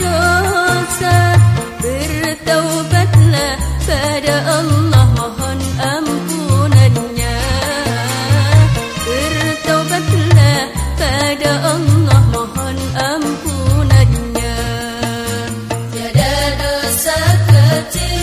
dosa Bertaubatlah pada Allah mohon ampunannya. Bertaubatlah pada Allah mohon ampunannya. Tiada dosa kecil